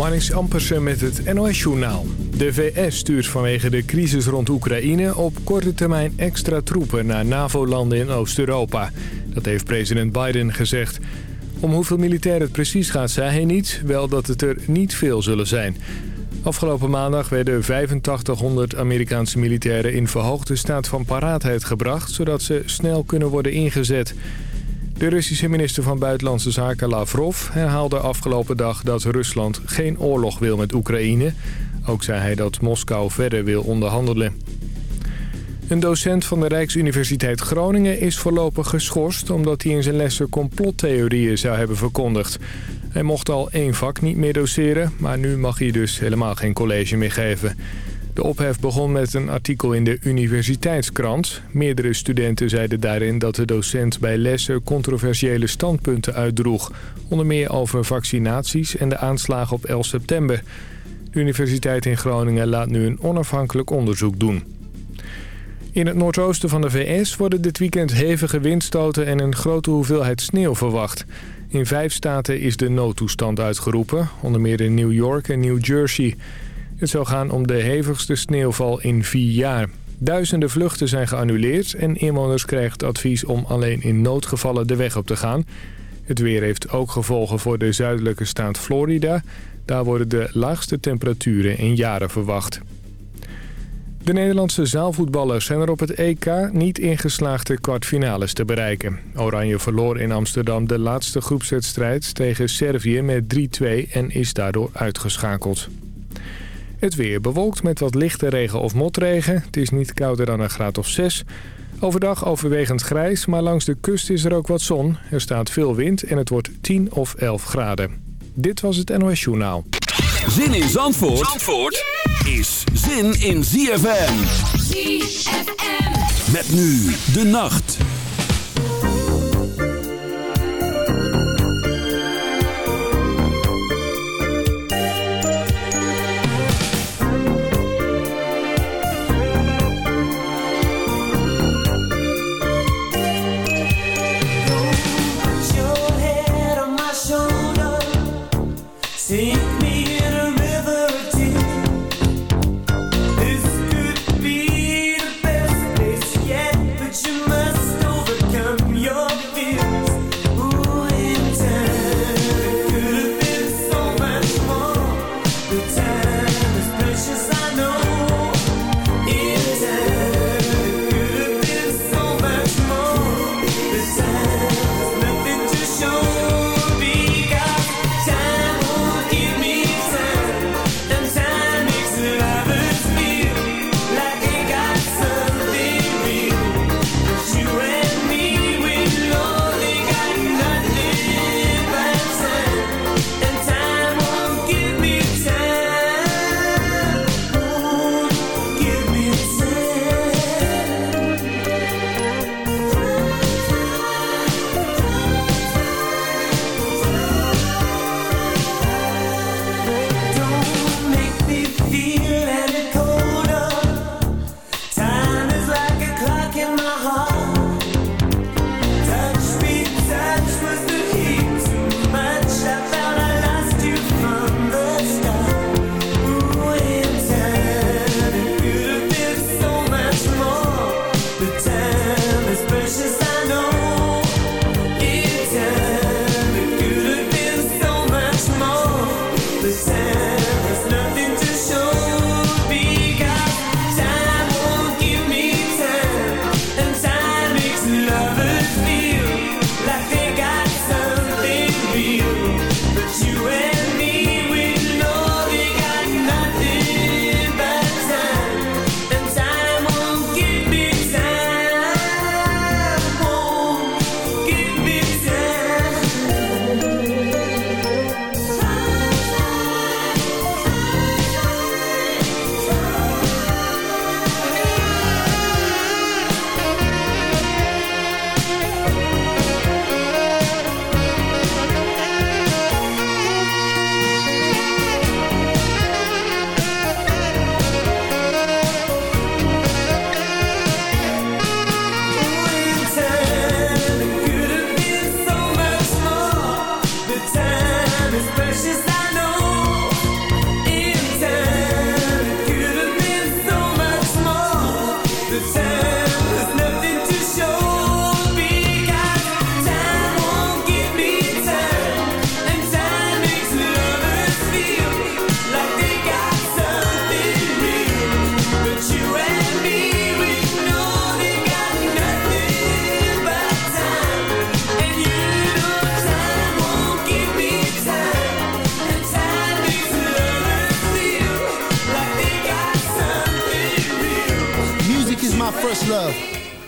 Marnix Ampersen met het NOS-journaal. De VS stuurt vanwege de crisis rond Oekraïne op korte termijn extra troepen naar NAVO-landen in Oost-Europa. Dat heeft president Biden gezegd. Om hoeveel militairen het precies gaat, zei hij niet. Wel dat het er niet veel zullen zijn. Afgelopen maandag werden 8500 Amerikaanse militairen in verhoogde staat van paraatheid gebracht... zodat ze snel kunnen worden ingezet. De Russische minister van Buitenlandse Zaken Lavrov herhaalde afgelopen dag dat Rusland geen oorlog wil met Oekraïne. Ook zei hij dat Moskou verder wil onderhandelen. Een docent van de Rijksuniversiteit Groningen is voorlopig geschorst... omdat hij in zijn lessen complottheorieën zou hebben verkondigd. Hij mocht al één vak niet meer doseren, maar nu mag hij dus helemaal geen college meer geven. De ophef begon met een artikel in de universiteitskrant. Meerdere studenten zeiden daarin dat de docent bij lessen controversiële standpunten uitdroeg. Onder meer over vaccinaties en de aanslagen op 11 september. De Universiteit in Groningen laat nu een onafhankelijk onderzoek doen. In het noordoosten van de VS worden dit weekend hevige windstoten en een grote hoeveelheid sneeuw verwacht. In vijf staten is de noodtoestand uitgeroepen, onder meer in New York en New Jersey. Het zou gaan om de hevigste sneeuwval in vier jaar. Duizenden vluchten zijn geannuleerd en inwoners krijgen het advies om alleen in noodgevallen de weg op te gaan. Het weer heeft ook gevolgen voor de zuidelijke staat Florida. Daar worden de laagste temperaturen in jaren verwacht. De Nederlandse zaalvoetballers zijn er op het EK niet ingeslaagd de kwartfinales te bereiken. Oranje verloor in Amsterdam de laatste groepswedstrijd tegen Servië met 3-2 en is daardoor uitgeschakeld. Het weer bewolkt met wat lichte regen of motregen. Het is niet kouder dan een graad of 6. Overdag overwegend grijs, maar langs de kust is er ook wat zon. Er staat veel wind en het wordt 10 of 11 graden. Dit was het NOS Journaal. Zin in Zandvoort, Zandvoort is zin in ZFM. ZFM. Met nu de nacht.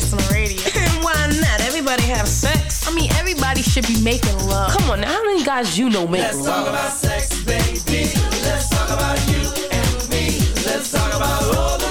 This on the radio. Why not? Everybody have sex. I mean, everybody should be making love. Come on, now, how many guys you know make Let's love? talk about sex, baby. Let's talk about you and me. Let's talk about all the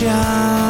家。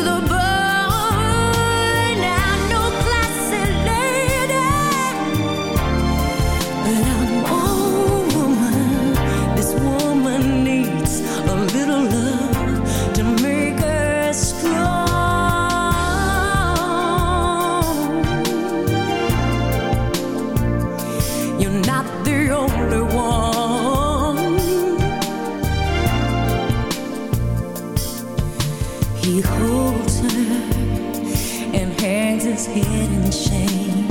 He holds her and hangs his head in shame.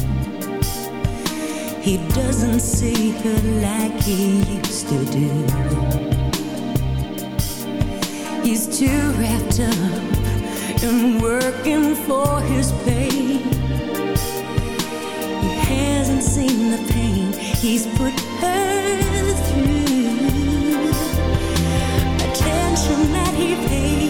He doesn't see her like he used to do. He's too wrapped up in working for his pay. He hasn't seen the pain he's put her through. Attention that he paid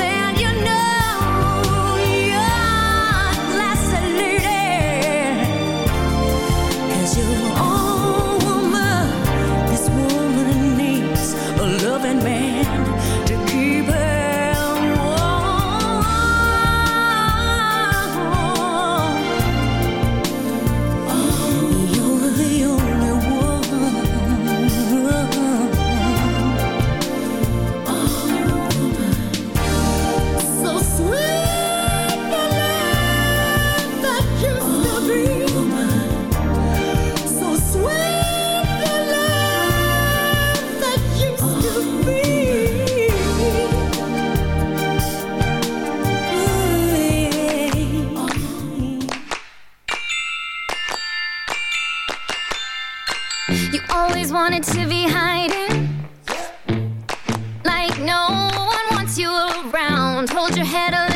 around. Hold your head a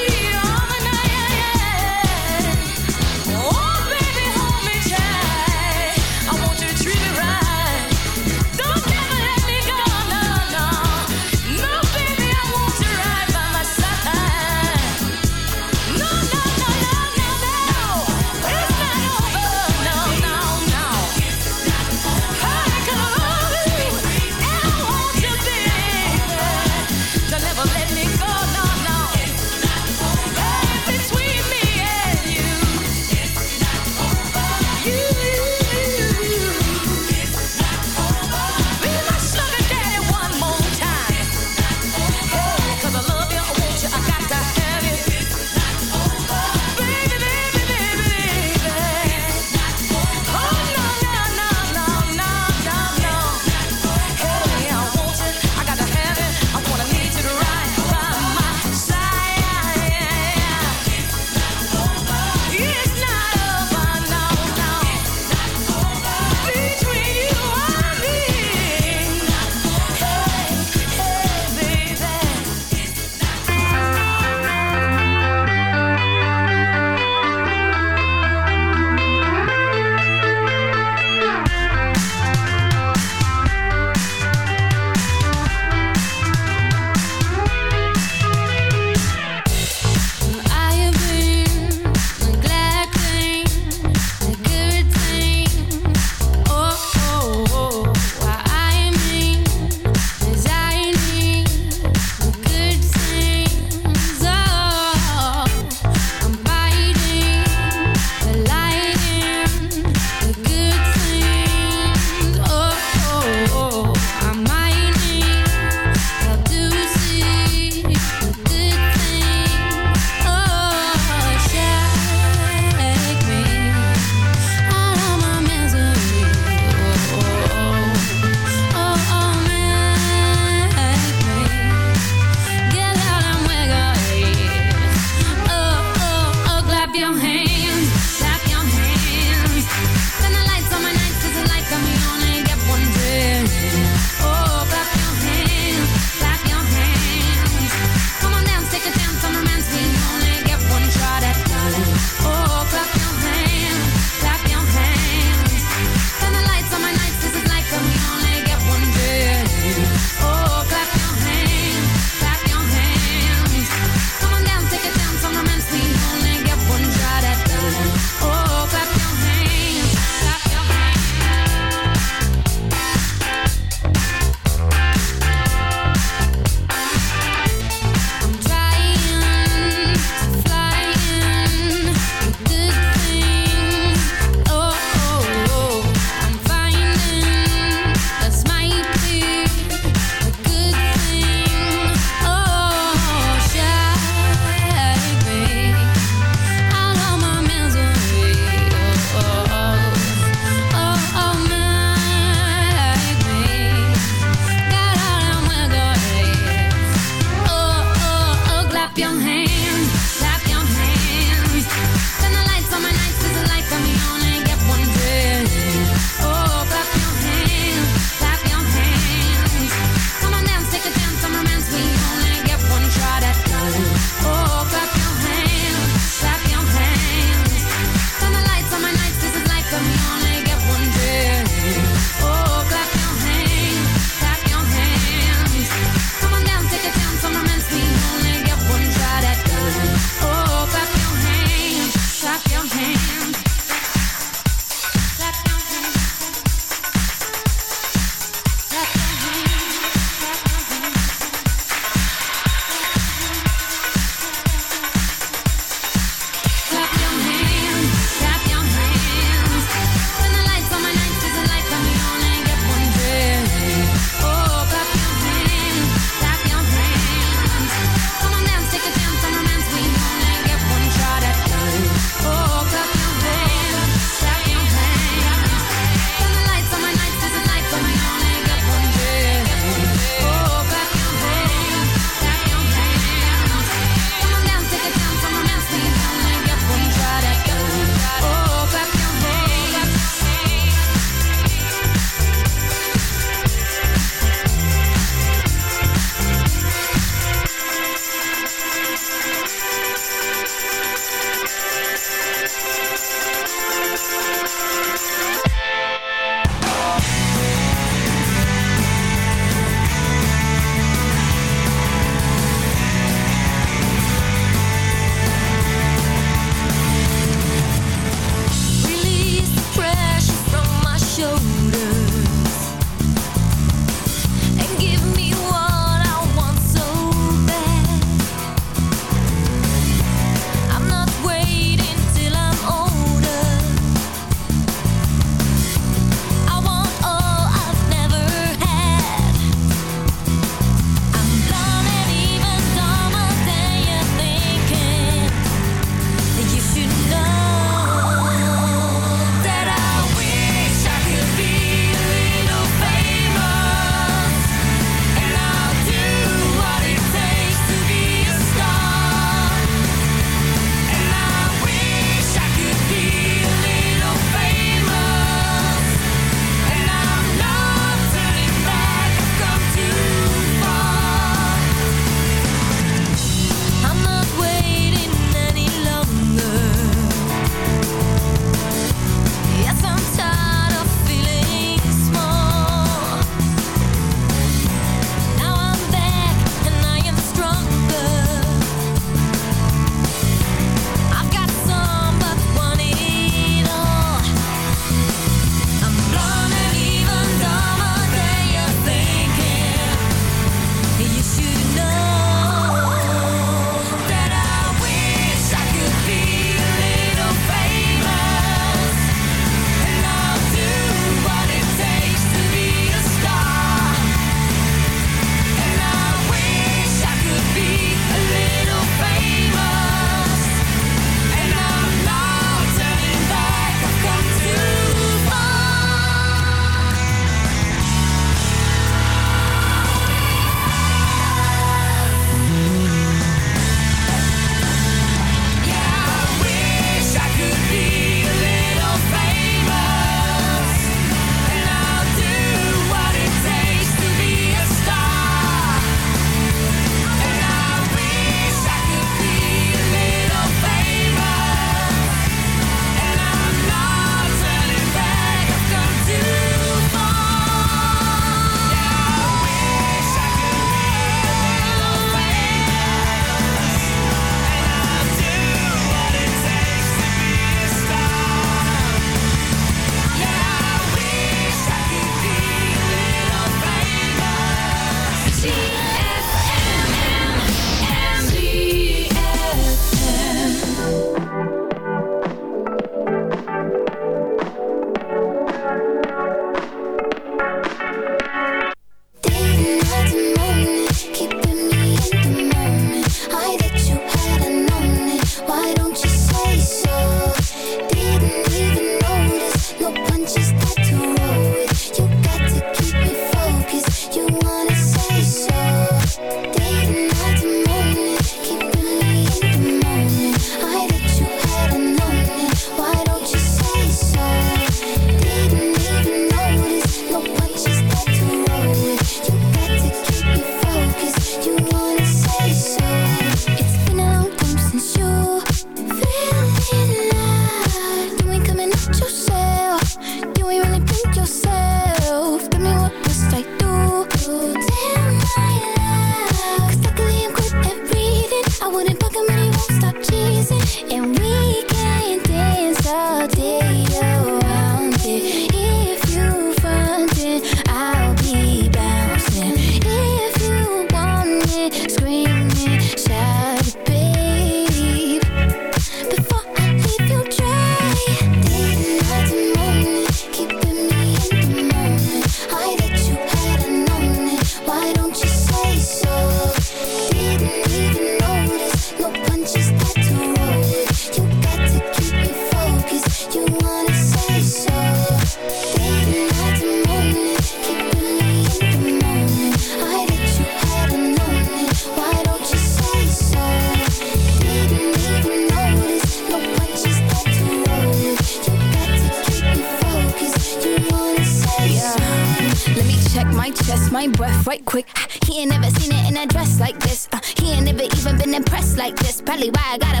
Why I got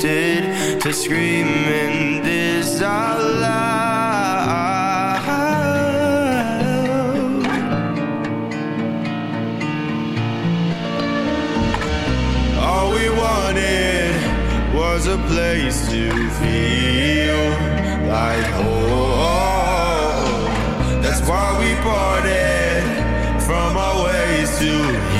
to scream in this out loud. All we wanted was a place to feel like home. That's why we parted from our ways to